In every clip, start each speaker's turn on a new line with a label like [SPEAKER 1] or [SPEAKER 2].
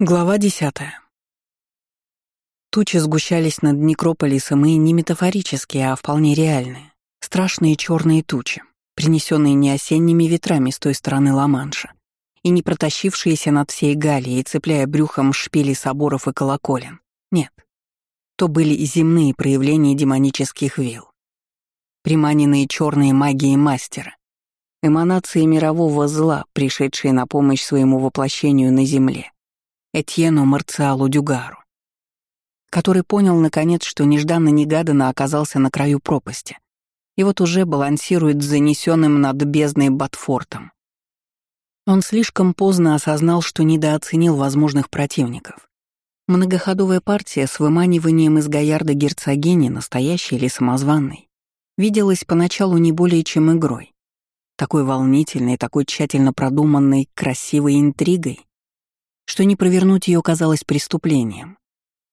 [SPEAKER 1] Глава десятая. Тучи сгущались над Некрополисом и не метафорические, а вполне реальные. Страшные черные тучи, принесенные не осенними ветрами с той стороны Ла-Манша, и не протащившиеся над всей Галией, цепляя брюхом шпили соборов и колоколен. Нет. То были земные проявления демонических вил. Приманенные черные магии мастера. Эманации мирового зла, пришедшие на помощь своему воплощению на земле Этьену Марциалу Дюгару, который понял, наконец, что нежданно-негаданно оказался на краю пропасти и вот уже балансирует с занесенным над бездной Батфортом. Он слишком поздно осознал, что недооценил возможных противников. Многоходовая партия с выманиванием из Гоярда герцогини, настоящей или самозванной, виделась поначалу не более чем игрой. Такой волнительной, такой тщательно продуманной, красивой интригой, что не провернуть ее казалось преступлением.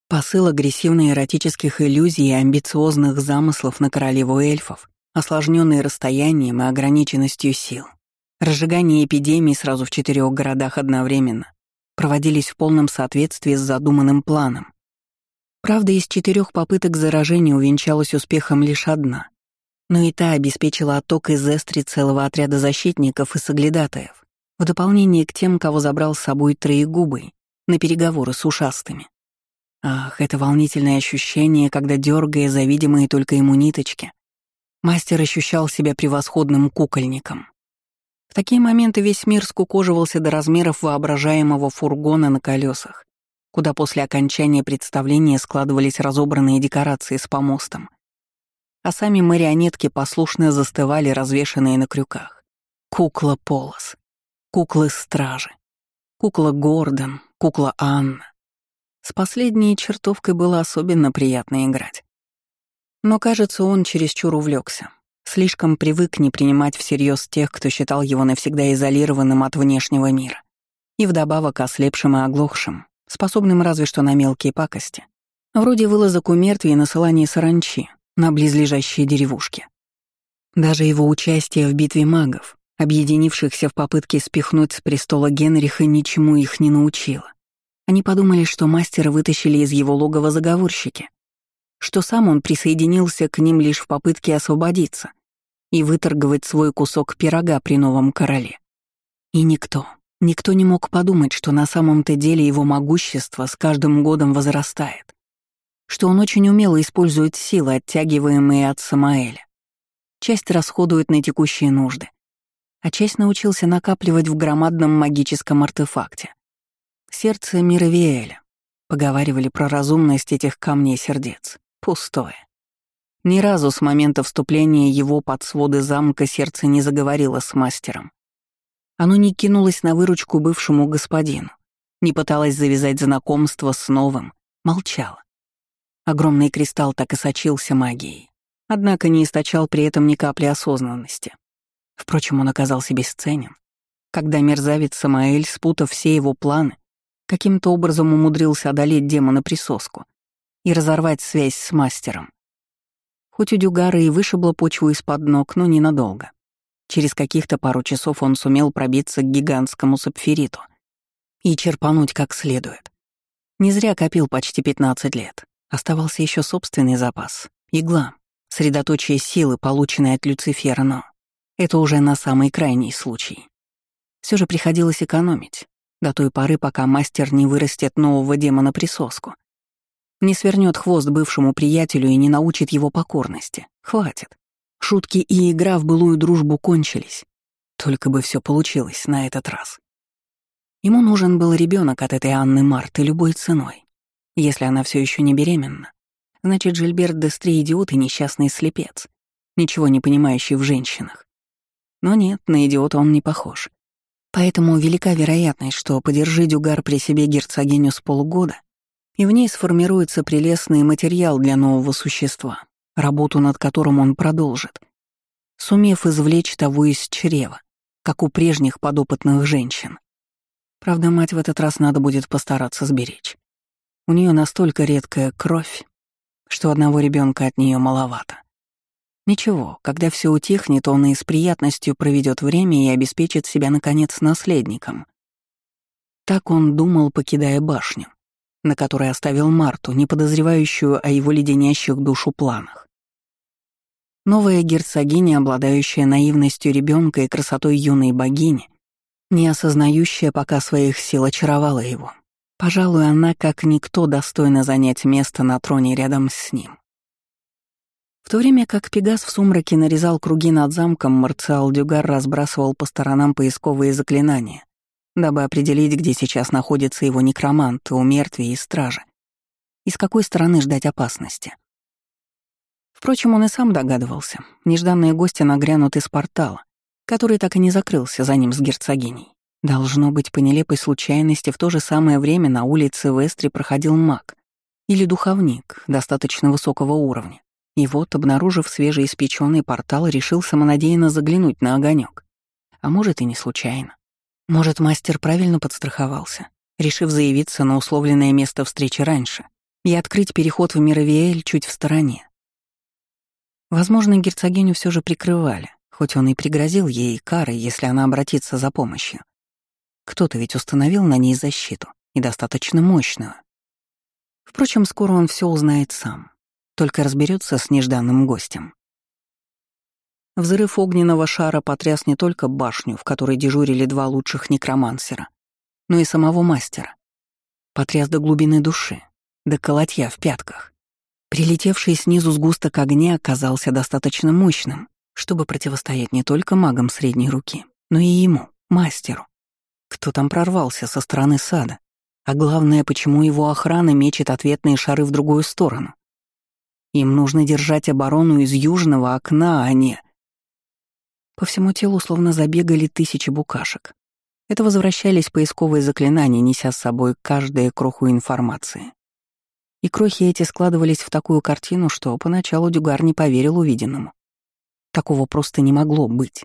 [SPEAKER 1] Посыл агрессивно-эротических иллюзий и амбициозных замыслов на королеву эльфов, осложненный расстоянием и ограниченностью сил, разжигание эпидемий сразу в четырех городах одновременно, проводились в полном соответствии с задуманным планом. Правда, из четырех попыток заражения увенчалась успехом лишь одна, но и та обеспечила отток из Эстри целого отряда защитников и соглядатаев, в дополнение к тем, кого забрал с собой троегубый на переговоры с ушастыми. Ах, это волнительное ощущение, когда, дергая за видимые только ему ниточки, мастер ощущал себя превосходным кукольником. В такие моменты весь мир скукоживался до размеров воображаемого фургона на колесах, куда после окончания представления складывались разобранные декорации с помостом, а сами марионетки послушно застывали, развешанные на крюках. Кукла Полос куклы-стражи, кукла Гордон, кукла Анна. С последней чертовкой было особенно приятно играть. Но, кажется, он чересчур увлекся. Слишком привык не принимать всерьез тех, кто считал его навсегда изолированным от внешнего мира. И вдобавок ослепшим и оглохшим, способным разве что на мелкие пакости. Вроде вылазок у мертвей и насылания саранчи на близлежащие деревушки. Даже его участие в битве магов, объединившихся в попытке спихнуть с престола Генриха, ничему их не научила. Они подумали, что мастера вытащили из его логова заговорщики, что сам он присоединился к ним лишь в попытке освободиться и выторговать свой кусок пирога при новом короле. И никто, никто не мог подумать, что на самом-то деле его могущество с каждым годом возрастает, что он очень умело использует силы, оттягиваемые от Самаэля. Часть расходует на текущие нужды, а часть научился накапливать в громадном магическом артефакте. Сердце Мировиэля. Поговаривали про разумность этих камней сердец. Пустое. Ни разу с момента вступления его под своды замка сердце не заговорило с мастером. Оно не кинулось на выручку бывшему господину, не пыталось завязать знакомство с новым, молчало. Огромный кристалл так и сочился магией, однако не источал при этом ни капли осознанности. Впрочем, он оказался бесценен. Когда мерзавец Самаэль, спутав все его планы, каким-то образом умудрился одолеть демона-присоску и разорвать связь с мастером. Хоть у Дюгара и вышибла почву из-под ног, но ненадолго. Через каких-то пару часов он сумел пробиться к гигантскому сапфириту и черпануть как следует. Не зря копил почти 15 лет. Оставался еще собственный запас — игла, средоточие силы, полученной от Люцифера, но это уже на самый крайний случай. Все же приходилось экономить, до той поры, пока мастер не вырастет нового демона-присоску. Не свернет хвост бывшему приятелю и не научит его покорности. Хватит. Шутки и игра в былую дружбу кончились. Только бы все получилось на этот раз. Ему нужен был ребенок от этой Анны Марты любой ценой. Если она все еще не беременна, значит, Жильберт Дестри идиот и несчастный слепец, ничего не понимающий в женщинах. Но нет, на идиота он не похож. Поэтому велика вероятность, что подержи Дюгар при себе герцогиню с полгода, и в ней сформируется прелестный материал для нового существа, работу над которым он продолжит, сумев извлечь того из чрева, как у прежних подопытных женщин. Правда, мать в этот раз надо будет постараться сберечь. У нее настолько редкая кровь, что одного ребенка от нее маловато. Ничего, когда все утихнет, он и с приятностью проведет время и обеспечит себя, наконец, наследником. Так он думал, покидая башню, на которой оставил Марту, не подозревающую о его леденящих душу планах. Новая герцогиня, обладающая наивностью ребенка и красотой юной богини, не осознающая пока своих сил, очаровала его. Пожалуй, она, как никто, достойна занять место на троне рядом с ним. То время как Пегас в сумраке нарезал круги над замком, Марциал Дюгар разбрасывал по сторонам поисковые заклинания, дабы определить, где сейчас находится его некромант, умертвие и стражи, и с какой стороны ждать опасности. Впрочем, он и сам догадывался. Нежданные гости нагрянут из портала, который так и не закрылся за ним с герцогиней. Должно быть, по нелепой случайности в то же самое время на улице Вестри проходил маг или духовник достаточно высокого уровня. И вот, обнаружив свежеиспеченный портал, решил самонадеянно заглянуть на огонек. А может, и не случайно. Может, мастер правильно подстраховался, решив заявиться на условленное место встречи раньше и открыть переход в Мировиэль чуть в стороне, Возможно, герцогиню все же прикрывали, хоть он и пригрозил ей карой, если она обратится за помощью. Кто-то ведь установил на ней защиту, и достаточно мощную. Впрочем, скоро он все узнает сам, только разберется с нежданным гостем. Взрыв огненного шара потряс не только башню, в которой дежурили два лучших некромансера, но и самого мастера. Потряс до глубины души, до колотья в пятках. Прилетевший снизу сгусток огня оказался достаточно мощным, чтобы противостоять не только магам средней руки, но и ему, мастеру. Кто там прорвался со стороны сада? А главное, почему его охрана мечет ответные шары в другую сторону? Им нужно держать оборону из южного окна, а не... По всему телу словно забегали тысячи букашек. Это возвращались поисковые заклинания, неся с собой каждую кроху информации. И крохи эти складывались в такую картину, что поначалу Дюгар не поверил увиденному. Такого просто не могло быть.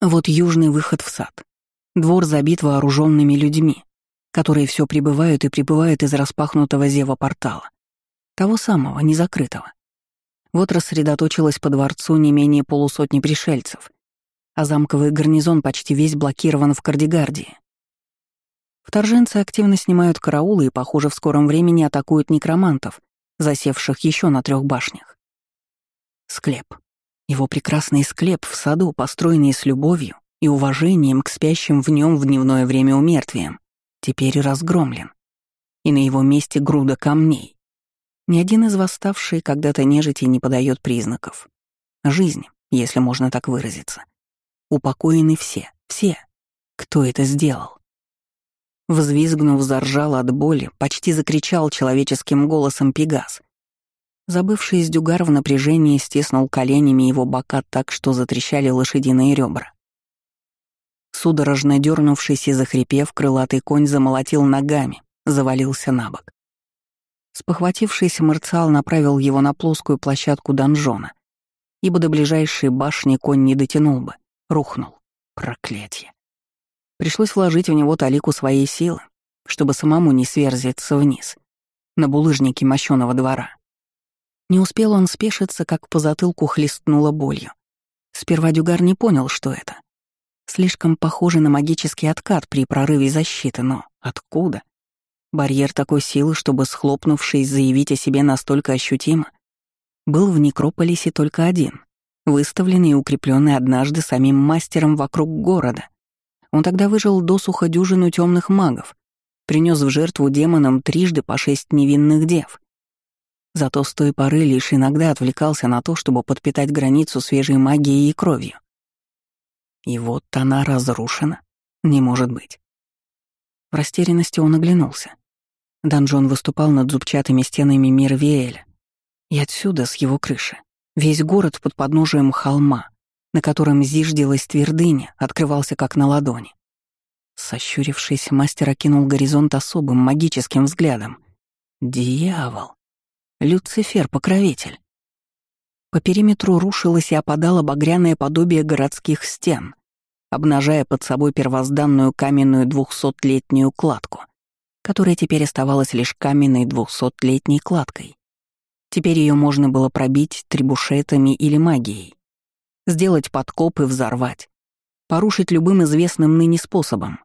[SPEAKER 1] Вот южный выход в сад. Двор забит вооруженными людьми, которые все прибывают и прибывают из распахнутого зева портала. Того самого, незакрытого. Вот рассредоточилось по дворцу не менее полусотни пришельцев, а замковый гарнизон почти весь блокирован в Кардигардии. Вторженцы активно снимают караулы и, похоже, в скором времени атакуют некромантов, засевших еще на трех башнях. Склеп. Его прекрасный склеп в саду, построенный с любовью и уважением к спящим в нем в дневное время умертвиям, теперь разгромлен. И на его месте груда камней. Ни один из восставших когда-то нежити не подает признаков. Жизнь, если можно так выразиться. Упокоены все, все. Кто это сделал? Взвизгнув, заржал от боли, почти закричал человеческим голосом Пегас. Забывший из дюгар в напряжении стиснул коленями его бока так, что затрещали лошадиные ребра. Судорожно дернувшись и захрипев, крылатый конь замолотил ногами, завалился на бок. Спохватившийся Марциал направил его на плоскую площадку донжона, ибо до ближайшей башни конь не дотянул бы, рухнул. Проклятье. Пришлось вложить в него талику своей силы, чтобы самому не сверзиться вниз, на булыжнике мощёного двора. Не успел он спешиться, как по затылку хлестнуло болью. Сперва Дюгар не понял, что это. Слишком похоже на магический откат при прорыве защиты, но откуда? Барьер такой силы, чтобы, схлопнувшись, заявить о себе настолько ощутимо, был в Некрополисе только один, выставленный и укрепленный однажды самим мастером вокруг города — он тогда выжил досуха дюжину темных магов, принес в жертву демонам трижды по шесть невинных дев. Зато с той поры лишь иногда отвлекался на то, чтобы подпитать границу свежей магией и кровью. И вот она разрушена. Не может быть. В растерянности он оглянулся. Донжон выступал над зубчатыми стенами Мирвиэля. И отсюда, с его крыши, весь город под подножием холма, на котором зиждилась твердыня, открывался как на ладони. Сощурившись, мастер окинул горизонт особым магическим взглядом. Дьявол! Люцифер-покровитель! По периметру рушилось и опадало багряное подобие городских стен, обнажая под собой первозданную каменную двухсотлетнюю кладку, которая теперь оставалась лишь каменной двухсотлетней кладкой. Теперь ее можно было пробить трибушетами или магией сделать подкоп и взорвать, порушить любым известным ныне способом.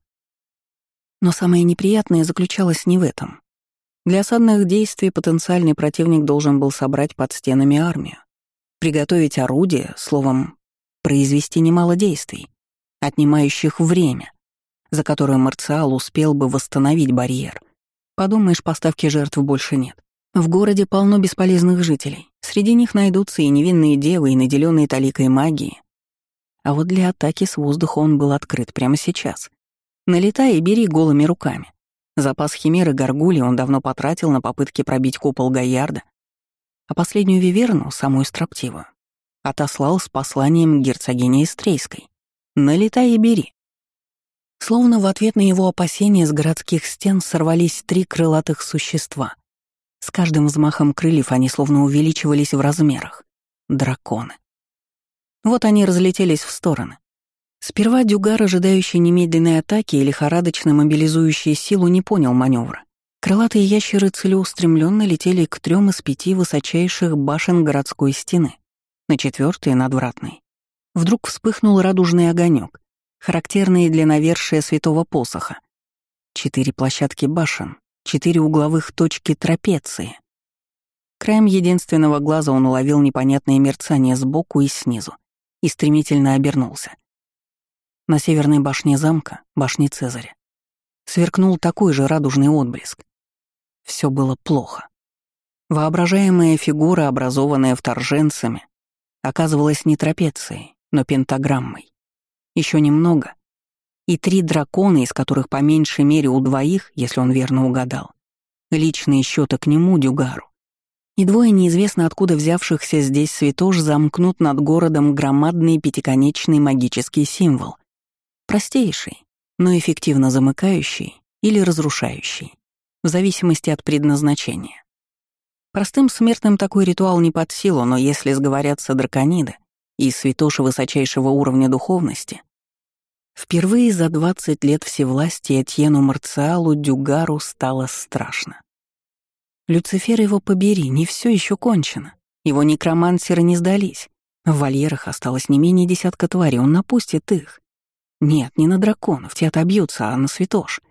[SPEAKER 1] Но самое неприятное заключалось не в этом. Для осадных действий потенциальный противник должен был собрать под стенами армию, приготовить орудие, словом, произвести немало действий, отнимающих время, за которое Марциал успел бы восстановить барьер. Подумаешь, поставки жертв больше нет. В городе полно бесполезных жителей. Среди них найдутся и невинные девы, и наделенные таликой магии. А вот для атаки с воздуха он был открыт прямо сейчас. Налетай и бери голыми руками. Запас химеры Гаргули он давно потратил на попытки пробить купол Гаярда, а последнюю виверну, самую строптивую, отослал с посланием герцогине Истрейской. «Налетай и бери». Словно в ответ на его опасения с городских стен сорвались три крылатых существа. С каждым взмахом крыльев они словно увеличивались в размерах. Драконы. Вот они разлетелись в стороны. Сперва Дюгар, ожидающий немедленной атаки и лихорадочно мобилизующий силу, не понял маневра. Крылатые ящеры целеустремленно летели к трем из пяти высочайших башен городской стены, на четвертой надвратной. Вдруг вспыхнул радужный огонек, характерный для навершия святого посоха. Четыре площадки башен, четыре угловых точки трапеции. Краем единственного глаза он уловил непонятное мерцание сбоку и снизу и стремительно обернулся. На северной башне замка, башне Цезаря, сверкнул такой же радужный отблеск. Все было плохо. Воображаемая фигура, образованная вторженцами, оказывалась не трапецией, но пентаграммой. Еще немного, и три дракона, из которых по меньшей мере у двоих, если он верно угадал, личные счеты к нему, Дюгару, и двое неизвестно откуда взявшихся здесь святош замкнут над городом громадный пятиконечный магический символ, Простейший, но эффективно замыкающий или разрушающий, в зависимости от предназначения. Простым смертным такой ритуал не под силу, но если сговорятся дракониды и святоши высочайшего уровня духовности, впервые за 20 лет всевластия Этьену Марциалу Дюгару стало страшно. Люцифер его побери, не все еще кончено. Его некромансеры не сдались. В вольерах осталось не менее десятка тварей, он напустит их. Нет, не на драконов, те отобьются, а на святош.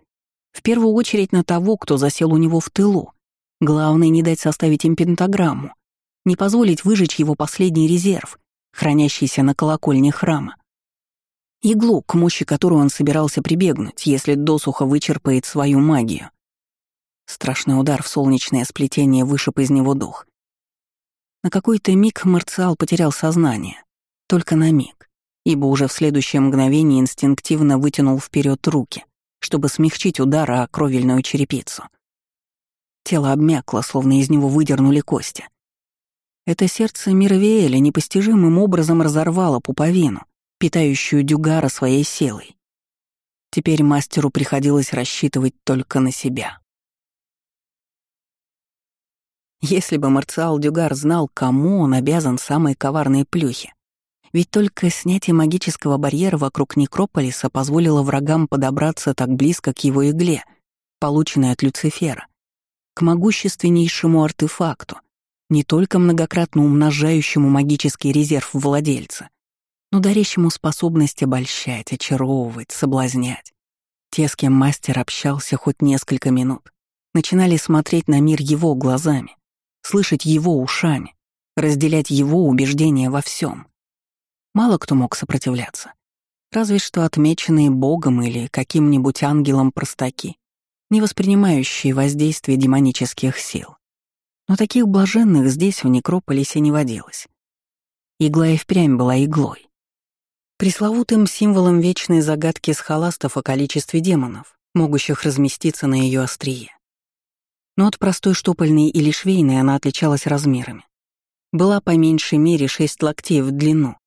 [SPEAKER 1] В первую очередь на того, кто засел у него в тылу. Главное, не дать составить им пентаграмму, не позволить выжечь его последний резерв, хранящийся на колокольне храма. Иглу, к мощи которой он собирался прибегнуть, если досуха вычерпает свою магию. Страшный удар в солнечное сплетение вышиб из него дух. На какой-то миг Марциал потерял сознание. Только на миг ибо уже в следующее мгновение инстинктивно вытянул вперед руки, чтобы смягчить удар о кровельную черепицу. Тело обмякло, словно из него выдернули кости. Это сердце Мировеэля непостижимым образом разорвало пуповину, питающую Дюгара своей силой. Теперь мастеру приходилось рассчитывать только на себя. Если бы Марциал Дюгар знал, кому он обязан самой коварной плюхе, ведь только снятие магического барьера вокруг некрополиса позволило врагам подобраться так близко к его игле, полученной от Люцифера, к могущественнейшему артефакту, не только многократно умножающему магический резерв владельца, но дарящему способность обольщать, очаровывать, соблазнять. Те, с кем мастер общался хоть несколько минут, начинали смотреть на мир его глазами, слышать его ушами, разделять его убеждения во всем. Мало кто мог сопротивляться. Разве что отмеченные Богом или каким-нибудь ангелом простаки, не воспринимающие воздействие демонических сил. Но таких блаженных здесь, в Некрополисе, не водилось. Игла и впрямь была иглой. Пресловутым символом вечной загадки схоластов о количестве демонов, могущих разместиться на ее острие. Но от простой штопольной или швейной она отличалась размерами. Была по меньшей мере шесть локтей в длину,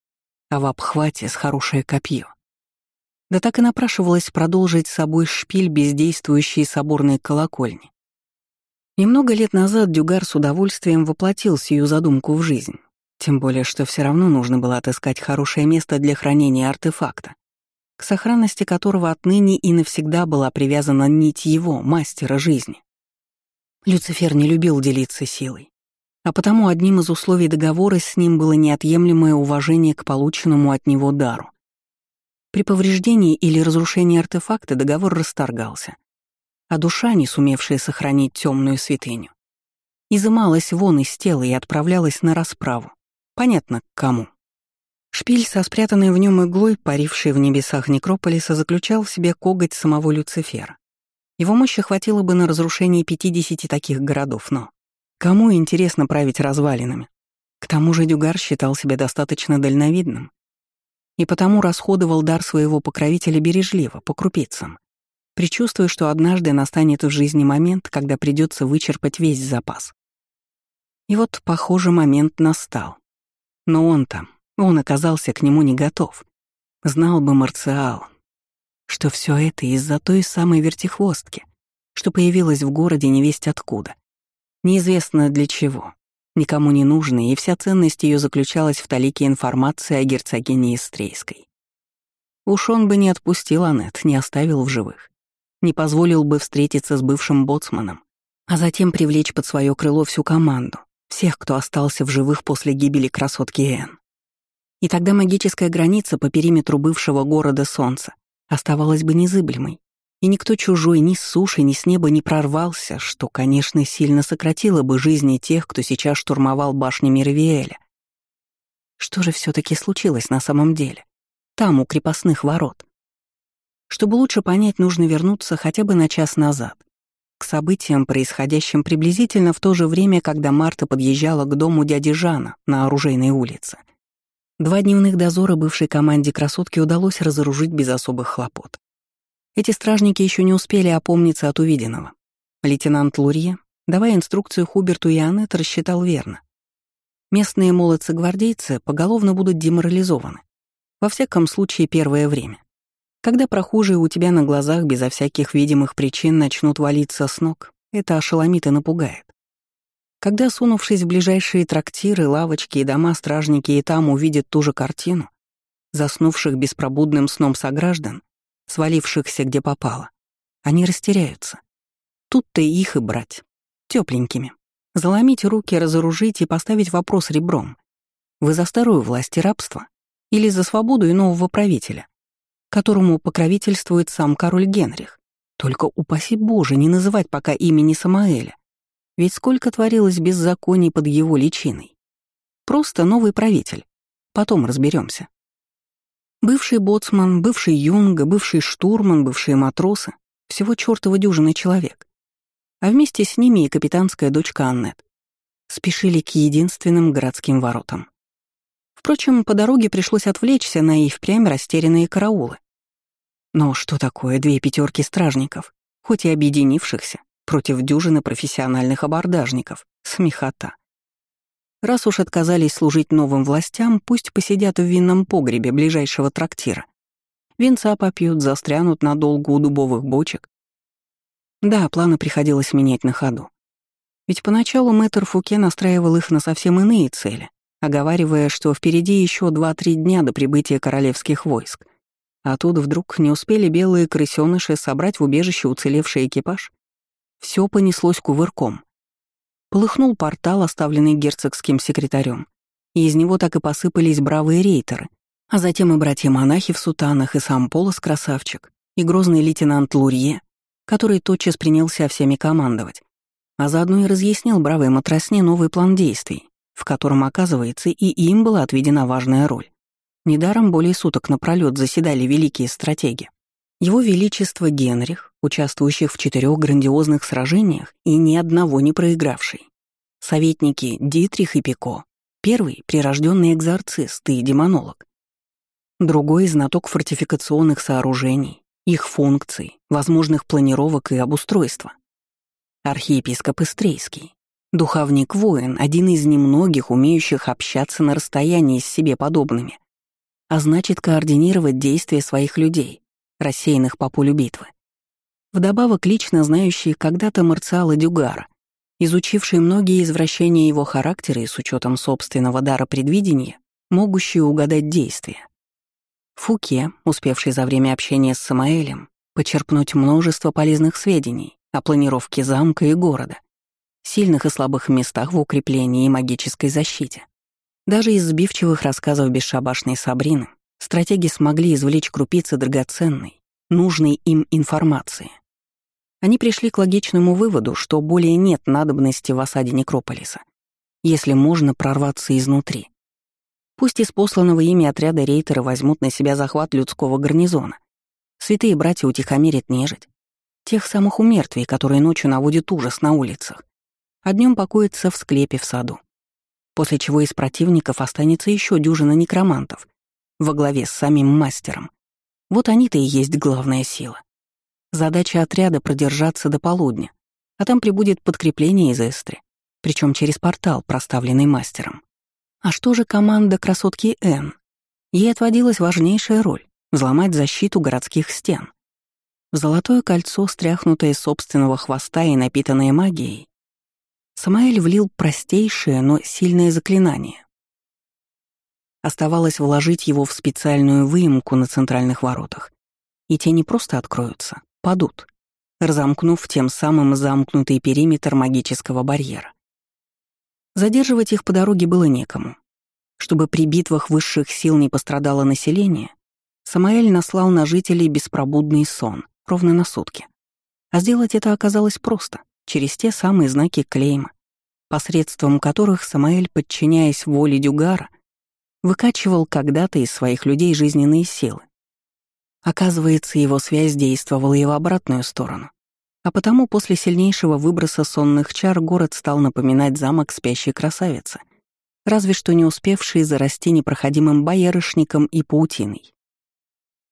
[SPEAKER 1] а в обхвате с хорошее копье. Да так и напрашивалось продолжить с собой шпиль бездействующей соборной колокольни. Немного лет назад Дюгар с удовольствием воплотил сию задумку в жизнь, тем более что все равно нужно было отыскать хорошее место для хранения артефакта, к сохранности которого отныне и навсегда была привязана нить его, мастера жизни. Люцифер не любил делиться силой, а потому одним из условий договора с ним было неотъемлемое уважение к полученному от него дару. При повреждении или разрушении артефакта договор расторгался, а душа, не сумевшая сохранить темную святыню, изымалась вон из тела и отправлялась на расправу. Понятно, к кому. Шпиль со спрятанной в нем иглой, парившей в небесах некрополиса, заключал в себе коготь самого Люцифера. Его мощи хватило бы на разрушение 50 таких городов, но кому интересно править развалинами? К тому же Дюгар считал себя достаточно дальновидным и потому расходовал дар своего покровителя бережливо, по крупицам, предчувствуя, что однажды настанет в жизни момент, когда придется вычерпать весь запас. И вот, похоже, момент настал. Но он там, он оказался к нему не готов. Знал бы Марциал, что все это из-за той самой вертихвостки, что появилась в городе невесть откуда. Неизвестно для чего, никому не нужной, и вся ценность ее заключалась в талике информации о герцогине Истрейской. Уж он бы не отпустил Аннет, не оставил в живых, не позволил бы встретиться с бывшим боцманом, а затем привлечь под свое крыло всю команду, всех, кто остался в живых после гибели красотки Энн. И тогда магическая граница по периметру бывшего города Солнца оставалась бы незыблемой, и никто чужой ни с суши, ни с неба не прорвался, что, конечно, сильно сократило бы жизни тех, кто сейчас штурмовал башни Мирвиэля. Что же все таки случилось на самом деле? Там, у крепостных ворот. Чтобы лучше понять, нужно вернуться хотя бы на час назад, к событиям, происходящим приблизительно в то же время, когда Марта подъезжала к дому дяди Жана на Оружейной улице. Два дневных дозора бывшей команде красотки удалось разоружить без особых хлопот. Эти стражники еще не успели опомниться от увиденного. Лейтенант Лурье, давая инструкцию Хуберту и Аннет, рассчитал верно. Местные молодцы-гвардейцы поголовно будут деморализованы. Во всяком случае, первое время. Когда прохожие у тебя на глазах безо всяких видимых причин начнут валиться с ног, это ошеломит и напугает. Когда, сунувшись в ближайшие трактиры, лавочки и дома, стражники и там увидят ту же картину, заснувших беспробудным сном сограждан, свалившихся где попало, они растеряются. Тут-то их и брать. Тепленькими. Заломить руки, разоружить и поставить вопрос ребром. Вы за старую власть и рабство? Или за свободу и нового правителя, которому покровительствует сам король Генрих? Только упаси Боже не называть пока имени Самаэля. Ведь сколько творилось беззаконий под его личиной. Просто новый правитель. Потом разберемся. Бывший боцман, бывший юнга, бывший штурман, бывшие матросы — всего чертова дюжины человек. А вместе с ними и капитанская дочка Аннет. Спешили к единственным городским воротам. Впрочем, по дороге пришлось отвлечься на и впрямь растерянные караулы. Но что такое две пятерки стражников, хоть и объединившихся, против дюжины профессиональных абордажников. Смехота. Раз уж отказались служить новым властям, пусть посидят в винном погребе ближайшего трактира. Винца попьют, застрянут надолго у дубовых бочек. Да, планы приходилось менять на ходу. Ведь поначалу мэтр Фуке настраивал их на совсем иные цели, оговаривая, что впереди еще два-три дня до прибытия королевских войск. А тут вдруг не успели белые крысёныши собрать в убежище уцелевший экипаж все понеслось кувырком. Полыхнул портал, оставленный герцогским секретарем, и из него так и посыпались бравые рейтеры, а затем и братья-монахи в сутанах, и сам Полос красавчик, и грозный лейтенант Лурье, который тотчас принялся всеми командовать, а заодно и разъяснил бравой матросне новый план действий, в котором, оказывается, и им была отведена важная роль. Недаром более суток напролёт заседали великие стратеги. Его Величество Генрих, участвующих в четырех грандиозных сражениях и ни одного не проигравший. Советники Дитрих и Пико. Первый — прирожденный экзорцист и демонолог. Другой — знаток фортификационных сооружений, их функций, возможных планировок и обустройства. Архиепископ Истрейский. Духовник-воин, один из немногих, умеющих общаться на расстоянии с себе подобными, а значит координировать действия своих людей — рассеянных по полю битвы. Вдобавок лично знающий когда-то Марциала Дюгара, изучивший многие извращения его характера и с учетом собственного дара предвидения, могущие угадать действия. Фуке, успевший за время общения с Самаэлем, почерпнуть множество полезных сведений о планировке замка и города, сильных и слабых местах в укреплении и магической защите. Даже из сбивчивых рассказов бесшабашной Сабрины стратеги смогли извлечь крупицы драгоценной, нужной им информации. Они пришли к логичному выводу, что более нет надобности в осаде Некрополиса, если можно прорваться изнутри. Пусть из посланного ими отряда рейтеры возьмут на себя захват людского гарнизона. Святые братья утихомирят нежить. Тех самых умертвий, которые ночью наводят ужас на улицах. А днем покоятся в склепе в саду. После чего из противников останется еще дюжина некромантов во главе с самим мастером. Вот они-то и есть главная сила. Задача отряда — продержаться до полудня, а там прибудет подкрепление из Эстри, причем через портал, проставленный мастером. А что же команда красотки Н? Ей отводилась важнейшая роль — взломать защиту городских стен. В золотое кольцо, стряхнутое собственного хвоста и напитанное магией, Самаэль влил простейшее, но сильное заклинание. Оставалось вложить его в специальную выемку на центральных воротах, и те не просто откроются, падут, разомкнув тем самым замкнутый периметр магического барьера. Задерживать их по дороге было некому. Чтобы при битвах высших сил не пострадало население, Самаэль наслал на жителей беспробудный сон, ровно на сутки. А сделать это оказалось просто, через те самые знаки клейма, посредством которых Самаэль, подчиняясь воле Дюгара, выкачивал когда-то из своих людей жизненные силы. Оказывается, его связь действовала и в обратную сторону. А потому после сильнейшего выброса сонных чар город стал напоминать замок спящей красавицы, разве что не успевший зарасти непроходимым боярышником и паутиной.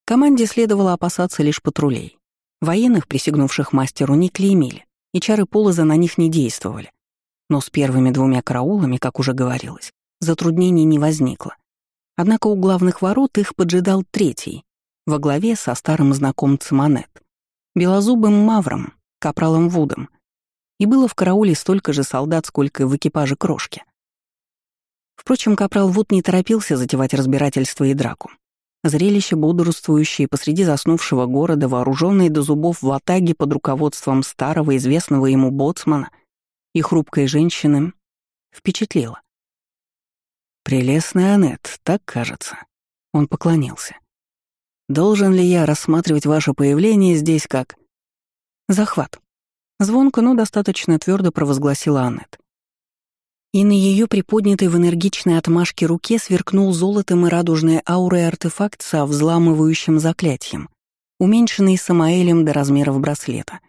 [SPEAKER 1] Команде следовало опасаться лишь патрулей. Военных, присягнувших мастеру, не клеймили, и чары полоза на них не действовали. Но с первыми двумя караулами, как уже говорилось, затруднений не возникло. Однако у главных ворот их поджидал третий, во главе со старым знакомцем Анет, белозубым мавром, капралом Вудом, и было в карауле столько же солдат, сколько в экипаже крошки. Впрочем, капрал Вуд не торопился затевать разбирательство и драку. Зрелище бодрствующее посреди заснувшего города, вооруженные до зубов в атаге под руководством старого известного ему боцмана и хрупкой женщины, впечатлило. «Прелестная Аннет, так кажется». Он поклонился. «Должен ли я рассматривать ваше появление здесь как...» Захват. Звонко, но достаточно твердо провозгласила Аннет. И на ее приподнятой в энергичной отмашке руке сверкнул золотом и радужной аурой артефакт со взламывающим заклятием, уменьшенный Самаэлем до размеров браслета.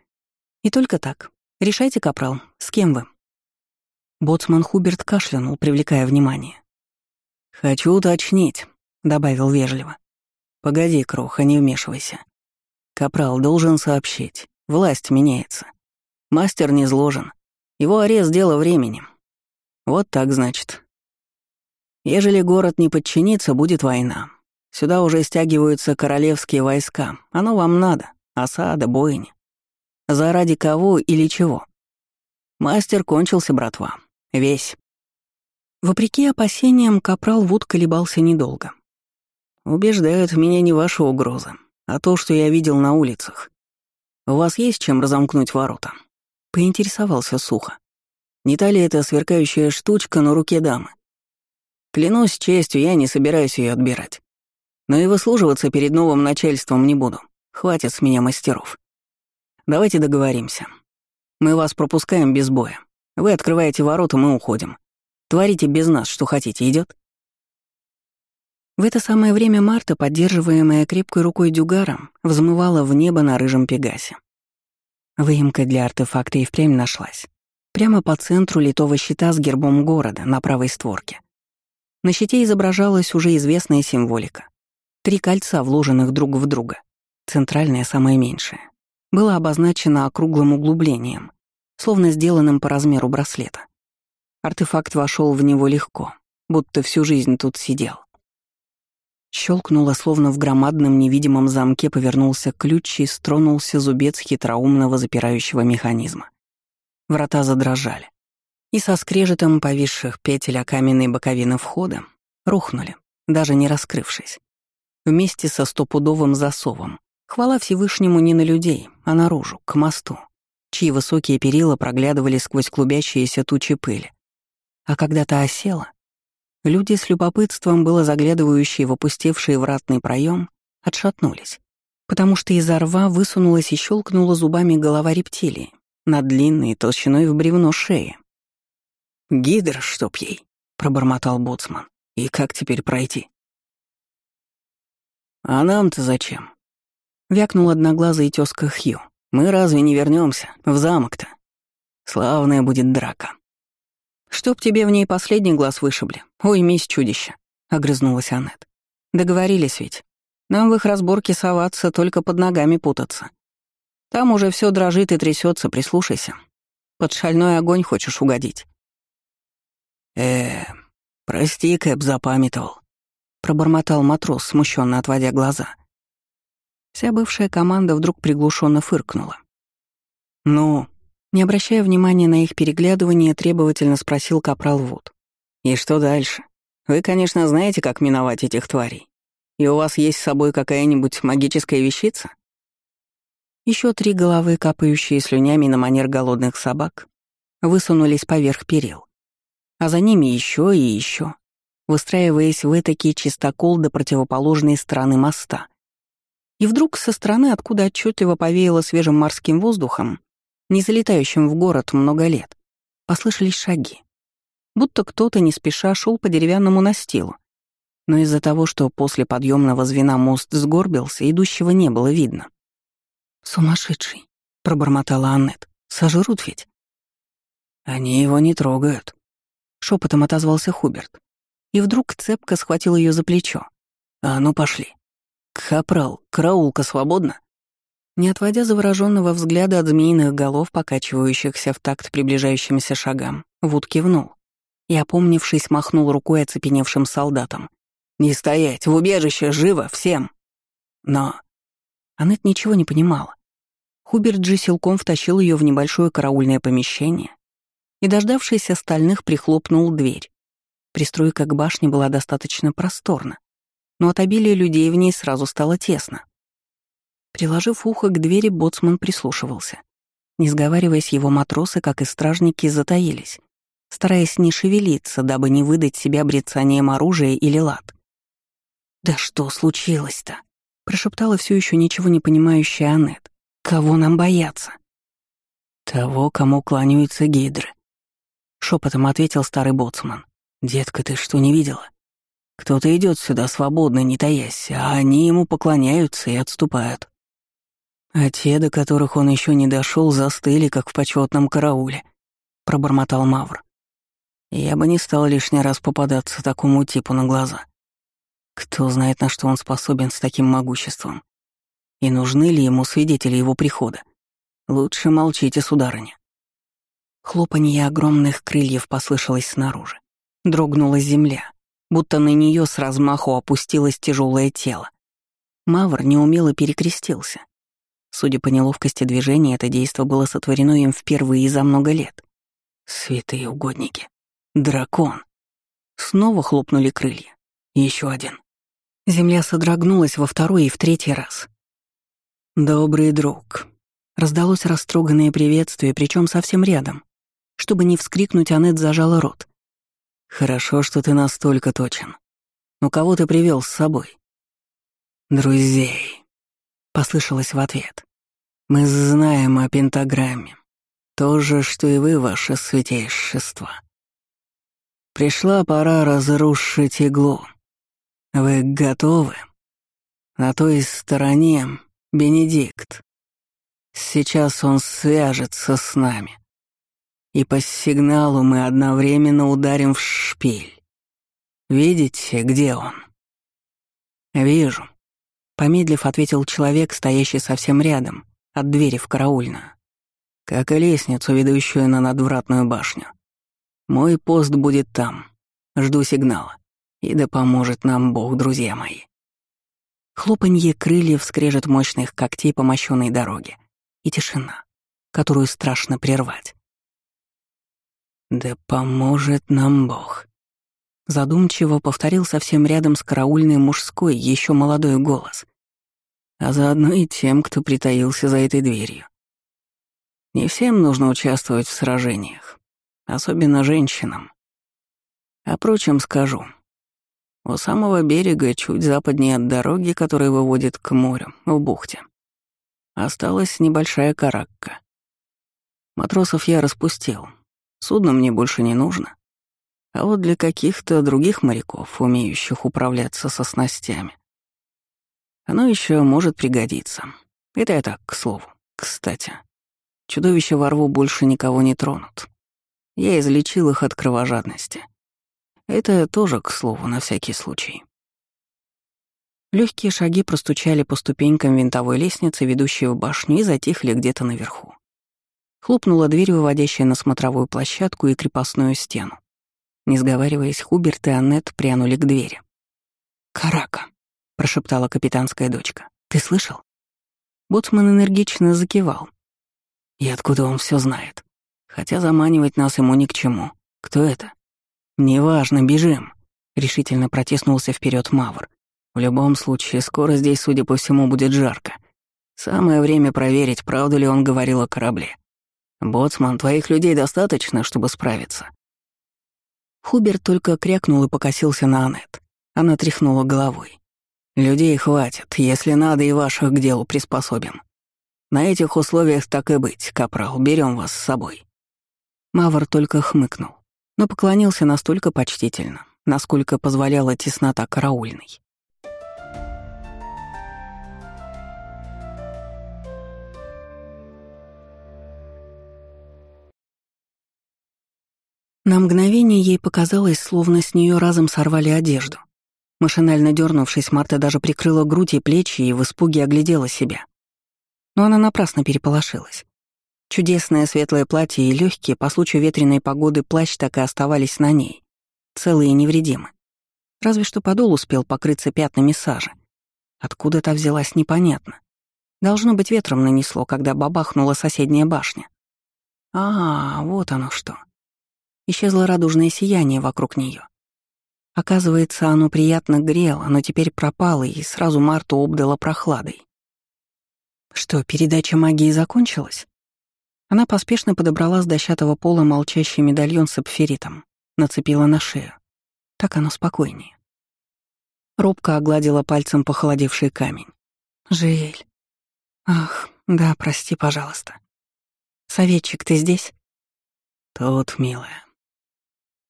[SPEAKER 1] И только так. Решайте, капрал, с кем вы? Боцман Хуберт кашлянул, привлекая внимание. «Хочу уточнить», — добавил вежливо. «Погоди, Кроха, не вмешивайся. Капрал должен сообщить. Власть меняется. Мастер не зложен. Его арест — дело времени. Вот так, значит. Ежели город не подчинится, будет война. Сюда уже стягиваются королевские войска. Оно вам надо. Осада, бойня. Заради кого или чего? Мастер кончился, братва. Весь. Вопреки опасениям, капрал Вуд колебался недолго. Убеждают меня не ваша угроза, а то, что я видел на улицах. «У вас есть чем разомкнуть ворота?» — поинтересовался сухо. «Не та ли это сверкающая штучка на руке дамы?» «Клянусь честью, я не собираюсь ее отбирать. Но и выслуживаться перед новым начальством не буду. Хватит с меня мастеров. Давайте договоримся. Мы вас пропускаем без боя. Вы открываете ворота, мы уходим. Творите без нас, что хотите, идет? В это самое время Марта, поддерживаемая крепкой рукой Дюгара, взмывала в небо на рыжем пегасе. Выемка для артефакта и впрямь нашлась. Прямо по центру литого щита с гербом города на правой створке. На щите изображалась уже известная символика. Три кольца, вложенных друг в друга. Центральное, самое меньшее. Было обозначено округлым углублением, словно сделанным по размеру браслета. Артефакт вошел в него легко, будто всю жизнь тут сидел. Щелкнуло, словно в громадном невидимом замке повернулся ключ и стронулся зубец хитроумного запирающего механизма. Врата задрожали. И со скрежетом повисших петель о каменной боковины входа рухнули, даже не раскрывшись. Вместе со стопудовым засовом. Хвала Всевышнему не на людей, а наружу, к мосту, чьи высокие перила проглядывали сквозь клубящиеся тучи пыли. А когда-то осела, Люди с любопытством, было заглядывающие в опустевший вратный проем, отшатнулись. потому что изо рва высунулась и щелкнула зубами голова рептилии на длинной толщиной в бревно шеи.
[SPEAKER 2] «Гидра, чтоб ей!» — пробормотал боцман. «И как теперь пройти?» «А нам-то зачем?» — вякнул одноглазый тёзка Хью. «Мы разве не вернемся в замок-то? Славная будет драка».
[SPEAKER 1] «Чтоб тебе в ней последний глаз вышибли. Ой, мисс чудище!» — огрызнулась Аннет. «Договорились ведь. Нам в их разборке соваться, только под ногами путаться. Там уже все дрожит и трясется, прислушайся. Под шальной огонь хочешь угодить».
[SPEAKER 2] «Э, прости, Кэп запамятовал», — пробормотал матрос, смущенно отводя глаза.
[SPEAKER 1] Вся бывшая команда вдруг приглушенно фыркнула.
[SPEAKER 2] «Ну?»
[SPEAKER 1] Не обращая внимания на их переглядывание, требовательно спросил капрал Вуд.
[SPEAKER 2] «И что дальше? Вы, конечно, знаете, как миновать этих тварей. И у вас есть с собой какая-нибудь магическая вещица?»
[SPEAKER 1] Еще три головы, капающие слюнями на манер голодных собак, высунулись поверх перил. А за ними еще и еще, выстраиваясь в этакий чистокол до противоположной стороны моста. И вдруг со стороны, откуда отчетливо повеяло свежим морским воздухом, не залетающим в город много лет, послышались шаги. Будто кто-то не спеша шел по деревянному настилу. Но из-за того, что после подъемного звена мост сгорбился, идущего не было видно.
[SPEAKER 2] «Сумасшедший», — пробормотала Аннет. «Сожрут ведь?» «Они его не трогают», — шепотом отозвался Хуберт. И вдруг цепко схватил ее за плечо. «А ну пошли. Капрал, караулка свободна?»
[SPEAKER 1] Не отводя завороженного взгляда от змеиных голов, покачивающихся в такт приближающимся шагам, Вуд кивнул и, опомнившись, махнул рукой оцепеневшим солдатам. «Не стоять! В убежище! Живо! Всем!» Но Аннет ничего не понимала. Хуберт же силком втащил ее в небольшое караульное помещение и, дождавшись остальных, прихлопнул дверь. Пристройка к башне была достаточно просторна, но от обилия людей в ней сразу стало тесно. Приложив ухо к двери, боцман прислушивался. Не сговариваясь, его матросы, как и стражники, затаились, стараясь не шевелиться, дабы не выдать себя брецанием оружия или лад. «Да что случилось-то?» Прошептала все еще ничего не понимающая Аннет. «Кого нам бояться?»
[SPEAKER 2] «Того, кому кланяются гидры», — шепотом ответил старый боцман. «Детка, ты что, не видела? Кто-то идет сюда свободно, не таясь, а они ему поклоняются и отступают. А те, до которых он еще не дошел, застыли, как в почетном карауле», — пробормотал Мавр. «Я бы не стал лишний раз попадаться такому типу на глаза». Кто знает, на что он способен с таким могуществом? И нужны ли ему свидетели его прихода? Лучше молчите, сударыня.
[SPEAKER 1] Хлопанье огромных крыльев послышалось снаружи. Дрогнула земля, будто на нее с размаху опустилось тяжелое тело. Мавр неумело перекрестился. Судя по неловкости движения, это действо было сотворено им впервые за много лет.
[SPEAKER 2] Святые угодники. Дракон.
[SPEAKER 1] Снова хлопнули крылья.
[SPEAKER 2] Еще один.
[SPEAKER 1] Земля содрогнулась во второй и в третий раз.
[SPEAKER 2] «Добрый друг», — раздалось растроганное приветствие, причем совсем рядом. Чтобы не вскрикнуть, Аннет зажала рот. «Хорошо, что ты настолько точен. Но кого ты привел с собой?» «Друзей», — послышалось в ответ. «Мы знаем о пентаграмме. То же, что и вы, ваше святейшество. Пришла пора разрушить иглу. Вы готовы? На той стороне Бенедикт. Сейчас он свяжется с нами. И по сигналу мы одновременно ударим в шпиль. Видите, где он? Вижу. Помедлив, ответил человек, стоящий совсем рядом, от двери в караульную. Как и лестницу, ведущую на надвратную башню. Мой пост будет там. Жду сигнала. И да поможет нам Бог, друзья мои.
[SPEAKER 1] Хлопанье крыльев скрежет мощных когтей по мощенной дороге. И тишина, которую страшно прервать.
[SPEAKER 2] «Да поможет нам Бог», —
[SPEAKER 1] задумчиво повторил совсем рядом с караульной мужской, еще молодой голос.
[SPEAKER 2] «А заодно и тем, кто притаился за этой дверью. Не всем нужно участвовать в сражениях, особенно женщинам. А прочим скажу, У самого берега, чуть западнее от дороги, которая выводит к морю, в бухте. Осталась небольшая каракка. Матросов я распустил. Судно мне больше не нужно. А вот для каких-то других моряков, умеющих управляться со снастями, оно еще может пригодиться. Это я так, к слову. Кстати, чудовища во рву больше никого не тронут. Я излечил их от кровожадности. Это тоже, к слову, на всякий случай. Легкие шаги простучали по ступенькам винтовой лестницы, ведущей в башню, и затихли где-то наверху. Хлопнула дверь, выводящая на смотровую площадку и крепостную стену. Не сговариваясь, Хуберт и Аннет прянули к двери. «Карака», — прошептала капитанская дочка. «Ты слышал?» Боцман энергично закивал. «И откуда он все знает? Хотя заманивать нас ему ни к чему. Кто это?» «Неважно, бежим», — решительно протиснулся вперед Мавр. «В любом случае, скоро здесь, судя по всему, будет жарко. Самое время проверить, правду ли он говорил о корабле. Боцман, твоих людей достаточно, чтобы справиться?» Хуберт только крякнул и покосился на Аннет. Она тряхнула головой. «Людей хватит, если надо, и ваших к делу приспособим. На этих условиях так и быть, капрал, берем вас с собой». Мавр только хмыкнул но поклонился настолько почтительно, насколько позволяла теснота караульной. На мгновение ей показалось, словно с нее разом сорвали одежду. Машинально дернувшись, Марта даже прикрыла грудь и плечи и в испуге оглядела себя. Но она напрасно переполошилась. Чудесное светлое платье и легкие по случаю ветреной погоды плащ так и оставались на ней, целые и невредимы. Разве что подол успел покрыться пятнами сажи. Откуда та взялась, непонятно. Должно быть, ветром нанесло, когда бабахнула соседняя башня. А, вот оно что. Исчезло радужное сияние вокруг нее. Оказывается, оно приятно грело, но теперь пропало, и сразу Марту обдало прохладой. Что, передача магии закончилась? Она поспешно подобрала с дощатого пола молчащий медальон с апферитом, нацепила на шею. Так оно спокойнее. Робко огладила пальцем похолодевший камень. «Жиэль. Ах, да, прости, пожалуйста. Советчик, ты здесь?» «Тут, милая».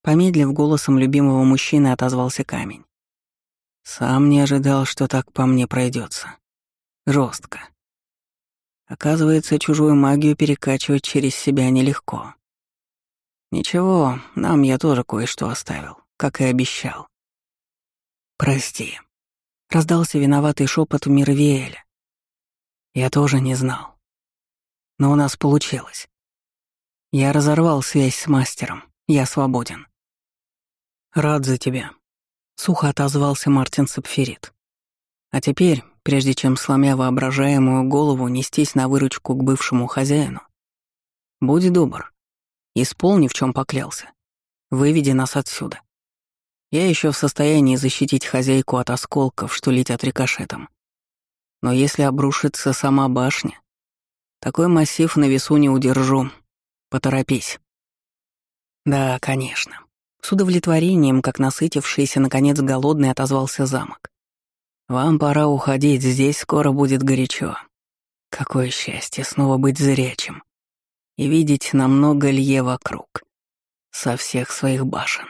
[SPEAKER 2] Помедлив голосом любимого мужчины, отозвался камень. «Сам не ожидал, что так по мне пройдется. Жестко. Оказывается, чужую магию перекачивать через себя нелегко. Ничего, нам я тоже кое-что оставил, как и обещал. Прости. Раздался виноватый шепот Мирвиэля. Я тоже не знал. Но у нас получилось. Я разорвал связь с мастером. Я свободен. Рад за тебя. Сухо отозвался Мартин Сапферит. А теперь прежде чем, сломя воображаемую голову, нестись на выручку к бывшему хозяину. Будь добр, исполни, в чем поклялся. Выведи нас отсюда. Я еще в состоянии защитить хозяйку от осколков, что летят рикошетом. Но если обрушится сама башня, такой массив на весу не удержу. Поторопись. Да, конечно. С удовлетворением, как насытившийся, наконец, голодный отозвался замок. «Вам пора уходить, здесь скоро будет горячо. Какое счастье снова быть зрячим и видеть намного лье вокруг, со всех своих башен.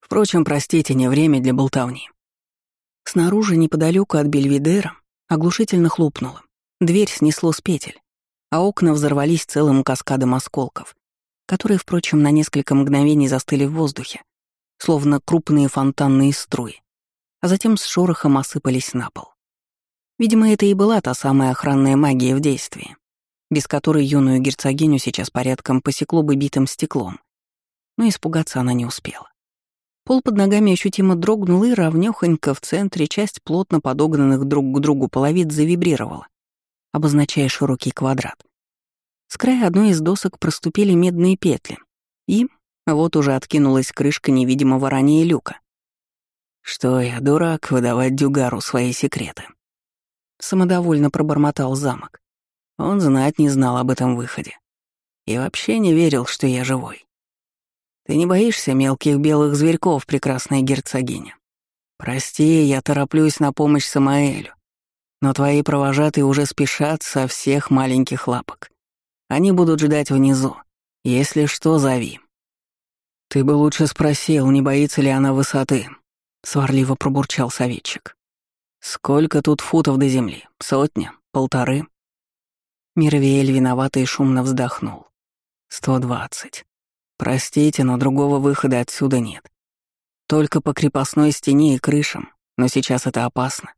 [SPEAKER 2] Впрочем, простите, не время для болтовни». Снаружи, неподалеку от Бельведера, оглушительно хлопнуло. Дверь снесло с петель, а окна взорвались целым каскадом осколков, которые, впрочем, на несколько мгновений застыли в воздухе, словно крупные фонтанные струи а затем с шорохом осыпались на пол. Видимо, это и была та самая охранная магия в действии, без которой юную герцогиню сейчас порядком посекло бы битым стеклом. Но испугаться она не успела. Пол под ногами ощутимо дрогнул, и ровнёхонько в центре часть плотно подогнанных друг к другу половиц завибрировала, обозначая широкий квадрат. С края одной из досок проступили медные петли, и вот уже откинулась крышка невидимого ранее люка. Что я, дурак, выдавать Дюгару свои секреты? Самодовольно пробормотал замок. Он знать не знал об этом выходе. И вообще не верил, что я живой. Ты не боишься мелких белых зверьков, прекрасная герцогиня? «Прости, я тороплюсь на помощь Самаэлю, но твои провожатые уже спешат со всех маленьких лапок. Они будут ждать внизу. Если что, зови». «Ты бы лучше спросил, не боится ли она высоты», — сварливо пробурчал советчик. «Сколько тут футов до земли? Сотня? Полторы?» Мирвиэль виновато и шумно вздохнул. «Сто двадцать. Простите, но другого выхода отсюда нет. Только по крепостной стене и крышам, но сейчас это опасно.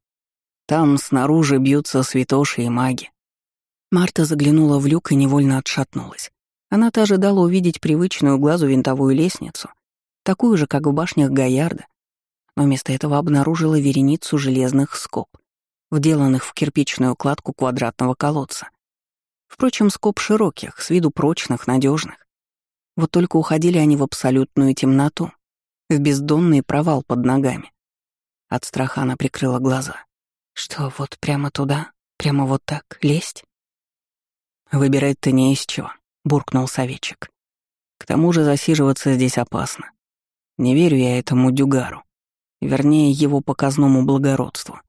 [SPEAKER 2] Там снаружи бьются святоши и маги». Марта заглянула в люк и невольно отшатнулась. Она-то ожидала увидеть привычную глазу винтовую лестницу, такую же, как в башнях Гаярда, но вместо этого обнаружила вереницу железных скоб, вделанных в кирпичную кладку квадратного колодца. Впрочем, скоб широких, с виду прочных, надежных. Вот только уходили они в абсолютную темноту, в бездонный провал под ногами. От страха она прикрыла глаза. Что, вот прямо туда? Прямо вот так? Лезть? Выбирать-то не из чего, буркнул советчик. К тому же засиживаться здесь опасно. Не верю я этому дюгару. Вернее, его показному благородству.